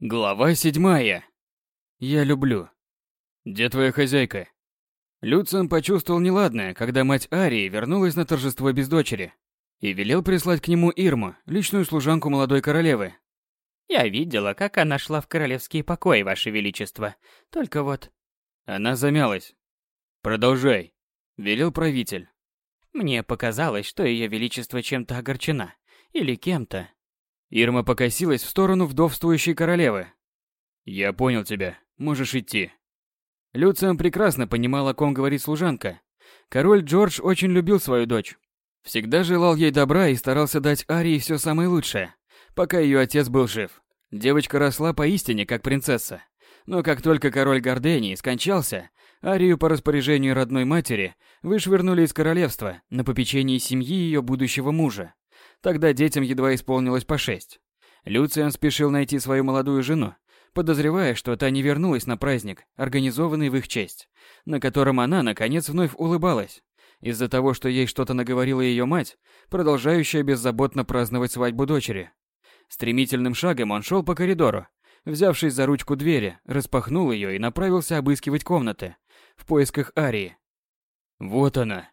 Глава седьмая. Я люблю. Где твоя хозяйка? Люциан почувствовал неладное, когда мать Арии вернулась на торжество без дочери и велел прислать к нему Ирму, личную служанку молодой королевы. Я видела, как она шла в королевские покои, ваше величество. Только вот... Она замялась. Продолжай, велел правитель. Мне показалось, что ее величество чем-то огорчена. Или кем-то. Ирма покосилась в сторону вдовствующей королевы. «Я понял тебя. Можешь идти». Люциан прекрасно понимал, о ком говорит служанка. Король Джордж очень любил свою дочь. Всегда желал ей добра и старался дать Арии все самое лучшее, пока ее отец был жив. Девочка росла поистине как принцесса. Но как только король Гордении скончался, Арию по распоряжению родной матери вышвырнули из королевства на попечении семьи ее будущего мужа. Тогда детям едва исполнилось по шесть. Люциан спешил найти свою молодую жену, подозревая, что та не вернулась на праздник, организованный в их честь, на котором она, наконец, вновь улыбалась. Из-за того, что ей что-то наговорила ее мать, продолжающая беззаботно праздновать свадьбу дочери. Стремительным шагом он шел по коридору, взявшись за ручку двери, распахнул ее и направился обыскивать комнаты, в поисках Арии. Вот она.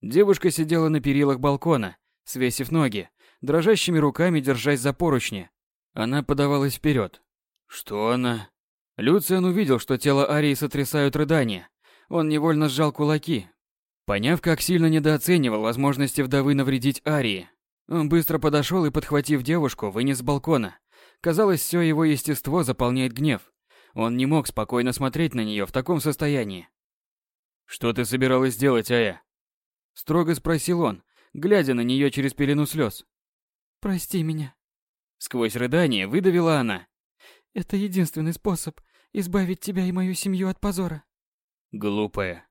Девушка сидела на перилах балкона, свесив ноги, дрожащими руками держась за поручни. Она подавалась вперед. Что она? Люциан увидел, что тело Арии сотрясают рыдания. Он невольно сжал кулаки, поняв, как сильно недооценивал возможности вдовы навредить Арии. Он быстро подошел и, подхватив девушку, вынес с балкона. Казалось, все его естество заполняет гнев. Он не мог спокойно смотреть на нее в таком состоянии. «Что ты собиралась делать, Ая?» Строго спросил он, глядя на нее через пелену слез. «Прости меня». Сквозь рыдание выдавила она. «Это единственный способ избавить тебя и мою семью от позора». Глупая.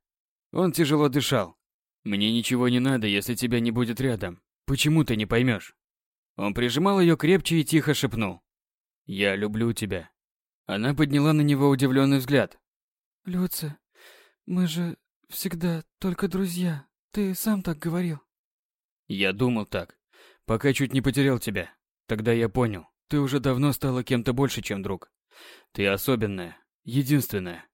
Он тяжело дышал. «Мне ничего не надо, если тебя не будет рядом. Почему ты не поймешь?» Он прижимал ее крепче и тихо шепнул. «Я люблю тебя». Она подняла на него удивленный взгляд. «Люция, мы же всегда только друзья. Ты сам так говорил». Я думал так, пока чуть не потерял тебя. Тогда я понял, ты уже давно стала кем-то больше, чем друг. Ты особенная, единственная.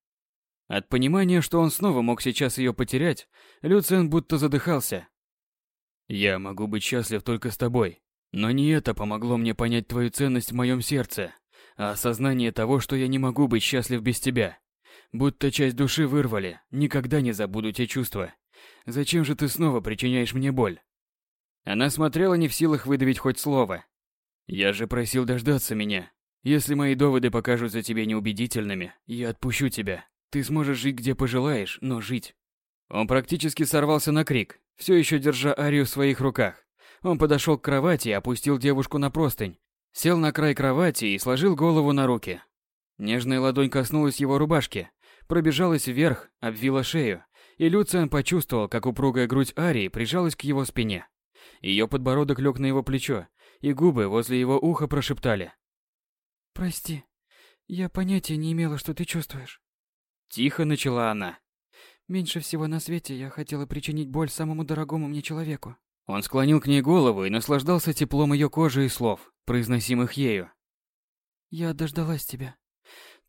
От понимания, что он снова мог сейчас ее потерять, Люциан будто задыхался. Я могу быть счастлив только с тобой, но не это помогло мне понять твою ценность в моем сердце, а осознание того, что я не могу быть счастлив без тебя. Будто часть души вырвали, никогда не забуду те чувства. Зачем же ты снова причиняешь мне боль? Она смотрела не в силах выдавить хоть слово. «Я же просил дождаться меня. Если мои доводы покажутся тебе неубедительными, я отпущу тебя. Ты сможешь жить где пожелаешь, но жить». Он практически сорвался на крик, все еще держа Арию в своих руках. Он подошел к кровати и опустил девушку на простынь. Сел на край кровати и сложил голову на руки. Нежная ладонь коснулась его рубашки, пробежалась вверх, обвила шею, и Люциан почувствовал, как упругая грудь Арии прижалась к его спине. Ее подбородок лег на его плечо, и губы возле его уха прошептали. «Прости, я понятия не имела, что ты чувствуешь». Тихо начала она. «Меньше всего на свете я хотела причинить боль самому дорогому мне человеку». Он склонил к ней голову и наслаждался теплом ее кожи и слов, произносимых ею. «Я дождалась тебя.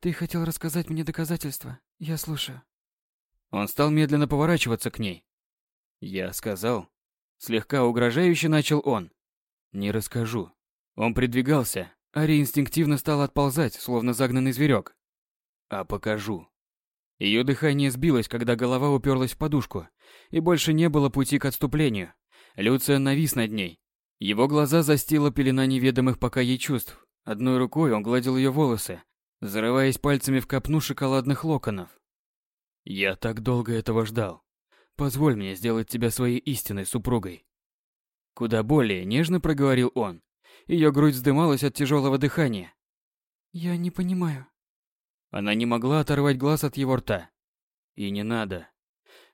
Ты хотел рассказать мне доказательства. Я слушаю». Он стал медленно поворачиваться к ней. «Я сказал, Слегка угрожающе начал он. Не расскажу. Он придвигался. Ари инстинктивно стал отползать, словно загнанный зверек. А покажу. Ее дыхание сбилось, когда голова уперлась в подушку, и больше не было пути к отступлению. Люциан навис над ней. Его глаза застила пелена неведомых пока ей чувств. Одной рукой он гладил ее волосы, зарываясь пальцами в копну шоколадных локонов. Я так долго этого ждал. Позволь мне сделать тебя своей истинной супругой. Куда более нежно проговорил он. Ее грудь вздымалась от тяжелого дыхания. Я не понимаю. Она не могла оторвать глаз от его рта. И не надо.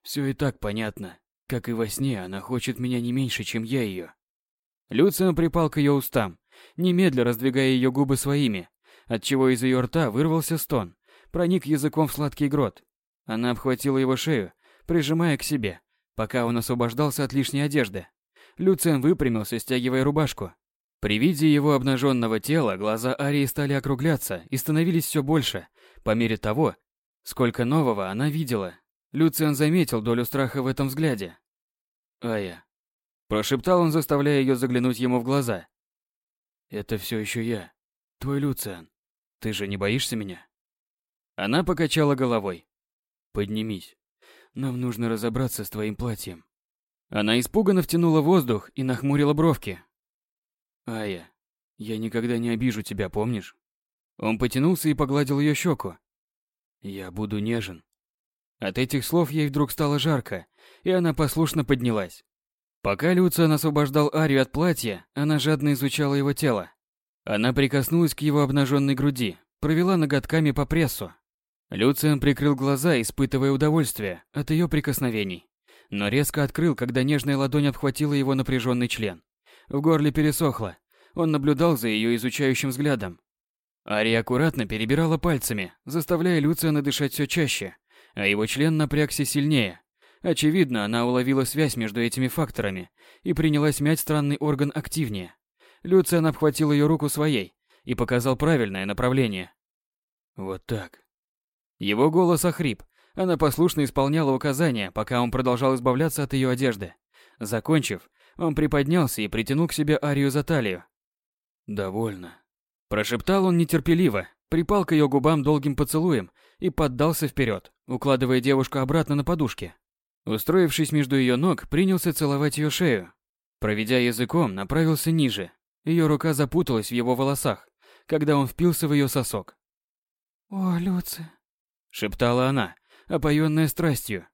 Все и так понятно. Как и во сне, она хочет меня не меньше, чем я ее. Люциан припал к ее устам, немедля раздвигая ее губы своими, отчего из ее рта вырвался стон, проник языком в сладкий грот. Она обхватила его шею, прижимая к себе, пока он освобождался от лишней одежды. Люциан выпрямился, стягивая рубашку. При виде его обнаженного тела глаза Арии стали округляться и становились все больше, по мере того, сколько нового она видела. Люциан заметил долю страха в этом взгляде. «Ая», – прошептал он, заставляя ее заглянуть ему в глаза. «Это все еще я, твой Люциан. Ты же не боишься меня?» Она покачала головой. «Поднимись. Нам нужно разобраться с твоим платьем». Она испуганно втянула воздух и нахмурила бровки. «Ая, я никогда не обижу тебя, помнишь?» Он потянулся и погладил ее щеку. «Я буду нежен». От этих слов ей вдруг стало жарко, и она послушно поднялась. Пока Люциан освобождал Арию от платья, она жадно изучала его тело. Она прикоснулась к его обнаженной груди, провела ноготками по прессу, Люциан прикрыл глаза, испытывая удовольствие от ее прикосновений, но резко открыл, когда нежная ладонь обхватила его напряженный член. В горле пересохло. Он наблюдал за ее изучающим взглядом. Ария аккуратно перебирала пальцами, заставляя Люциана дышать все чаще, а его член напрягся сильнее. Очевидно, она уловила связь между этими факторами и принялась мять странный орган активнее. Люциан обхватил ее руку своей и показал правильное направление. Вот так. Его голос охрип. Она послушно исполняла указания, пока он продолжал избавляться от ее одежды. Закончив, он приподнялся и притянул к себе Арию за талию. «Довольно». Прошептал он нетерпеливо, припал к ее губам долгим поцелуем и поддался вперед, укладывая девушку обратно на подушке. Устроившись между ее ног, принялся целовать ее шею. Проведя языком, направился ниже. Ее рука запуталась в его волосах, когда он впился в ее сосок. «О, Люция, шептала она, опоенная страстью.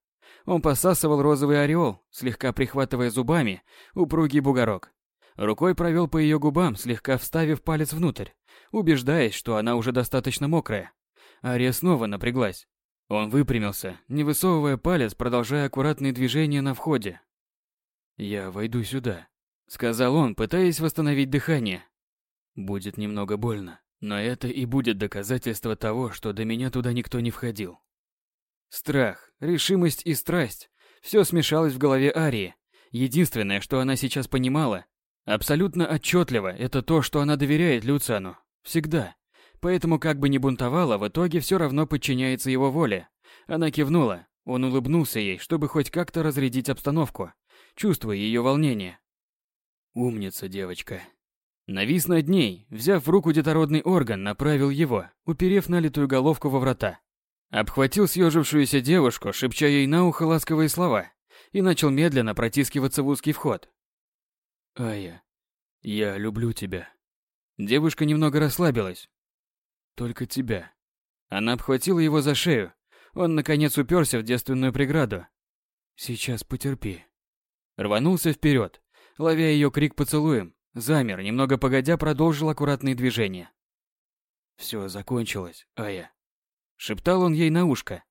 Он посасывал розовый ореол, слегка прихватывая зубами упругий бугорок. Рукой провел по ее губам, слегка вставив палец внутрь, убеждаясь, что она уже достаточно мокрая. Ария снова напряглась. Он выпрямился, не высовывая палец, продолжая аккуратные движения на входе. «Я войду сюда», — сказал он, пытаясь восстановить дыхание. «Будет немного больно. Но это и будет доказательство того, что до меня туда никто не входил. Страх, решимость и страсть – все смешалось в голове Арии. Единственное, что она сейчас понимала, абсолютно отчетливо, это то, что она доверяет Люциану. Всегда. Поэтому как бы ни бунтовала, в итоге все равно подчиняется его воле. Она кивнула, он улыбнулся ей, чтобы хоть как-то разрядить обстановку, чувствуя ее волнение. «Умница, девочка», Навис над ней, взяв в руку детородный орган, направил его, уперев налитую головку во врата. Обхватил съежившуюся девушку, шепча ей на ухо ласковые слова, и начал медленно протискиваться в узкий вход. «Ая, я люблю тебя». Девушка немного расслабилась. «Только тебя». Она обхватила его за шею. Он, наконец, уперся в девственную преграду. «Сейчас потерпи». Рванулся вперед, ловя ее крик поцелуем, Замер, немного погодя продолжил аккуратные движения. «Все закончилось, Ая», — шептал он ей на ушко.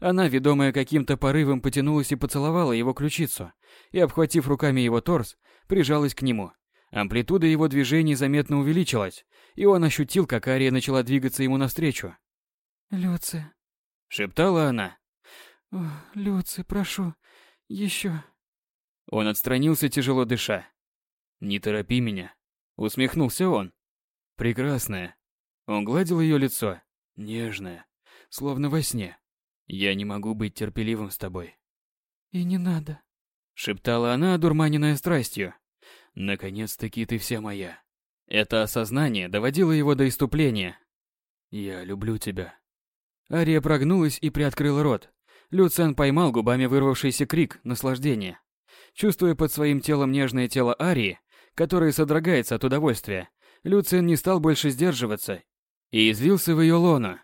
Она, ведомая каким-то порывом, потянулась и поцеловала его ключицу, и, обхватив руками его торс, прижалась к нему. Амплитуда его движений заметно увеличилась, и он ощутил, как Ария начала двигаться ему навстречу. «Люция», — шептала она. «О, Люция, прошу, еще...» Он отстранился, тяжело дыша. «Не торопи меня», — усмехнулся он. «Прекрасная». Он гладил ее лицо, нежное, словно во сне. «Я не могу быть терпеливым с тобой». «И не надо», — шептала она, одурманенная страстью. «Наконец-таки ты вся моя». Это осознание доводило его до иступления. «Я люблю тебя». Ария прогнулась и приоткрыла рот. Люциан поймал губами вырвавшийся крик наслаждения. Чувствуя под своим телом нежное тело Арии, который содрогается от удовольствия, Люциан не стал больше сдерживаться и извился в ее лоно,